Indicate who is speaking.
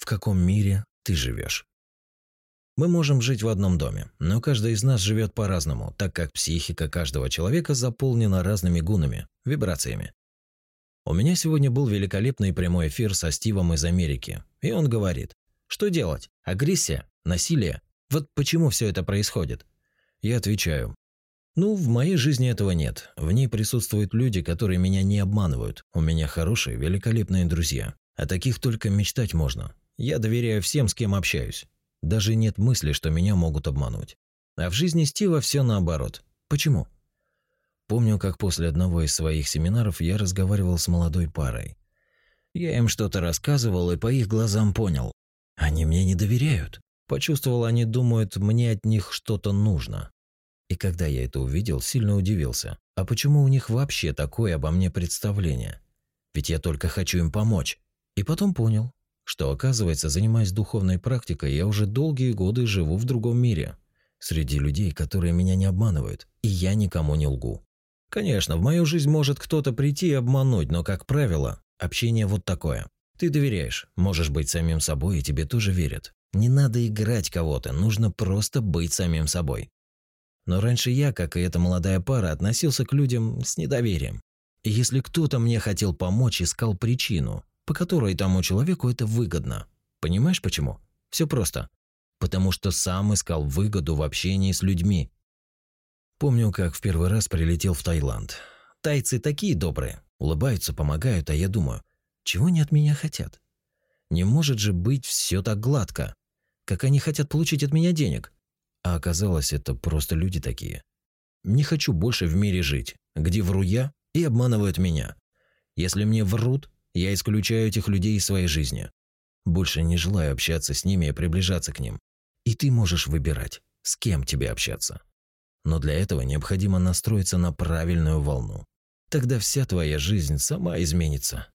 Speaker 1: в каком мире ты живешь. Мы можем жить в одном доме, но каждый из нас живет по-разному, так как психика каждого человека заполнена разными гунами, вибрациями. У меня сегодня был великолепный прямой эфир со Стивом из Америки, и он говорит, что делать? Агрессия? Насилие? Вот почему все это происходит? Я отвечаю, ну, в моей жизни этого нет. В ней присутствуют люди, которые меня не обманывают. У меня хорошие, великолепные друзья. О таких только мечтать можно. Я доверяю всем, с кем общаюсь. Даже нет мысли, что меня могут обмануть. А в жизни Стива все наоборот. Почему? Помню, как после одного из своих семинаров я разговаривал с молодой парой. Я им что-то рассказывал и по их глазам понял. Они мне не доверяют. Почувствовал, они думают, мне от них что-то нужно. И когда я это увидел, сильно удивился. А почему у них вообще такое обо мне представление? Ведь я только хочу им помочь. И потом понял, что, оказывается, занимаясь духовной практикой, я уже долгие годы живу в другом мире, среди людей, которые меня не обманывают, и я никому не лгу. Конечно, в мою жизнь может кто-то прийти и обмануть, но, как правило, общение вот такое. Ты доверяешь, можешь быть самим собой, и тебе тоже верят. Не надо играть кого-то, нужно просто быть самим собой. Но раньше я, как и эта молодая пара, относился к людям с недоверием. И если кто-то мне хотел помочь, искал причину, по которой тому человеку это выгодно. Понимаешь почему? Все просто. Потому что сам искал выгоду в общении с людьми. Помню, как в первый раз прилетел в Таиланд. Тайцы такие добрые, улыбаются, помогают, а я думаю, чего они от меня хотят? Не может же быть все так гладко. Как они хотят получить от меня денег? А оказалось, это просто люди такие. Не хочу больше в мире жить, где вру я и обманывают меня. Если мне врут, я исключаю этих людей из своей жизни. Больше не желаю общаться с ними и приближаться к ним. И ты можешь выбирать, с кем тебе общаться. Но для этого необходимо настроиться на правильную волну. Тогда вся твоя жизнь сама изменится.